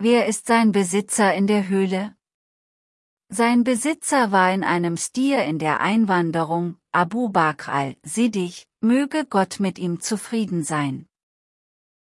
Wer ist sein Besitzer in der Höhle? Sein Besitzer war in einem Stier in der Einwanderung, Abu Bakr al-Siddig, möge Gott mit ihm zufrieden sein.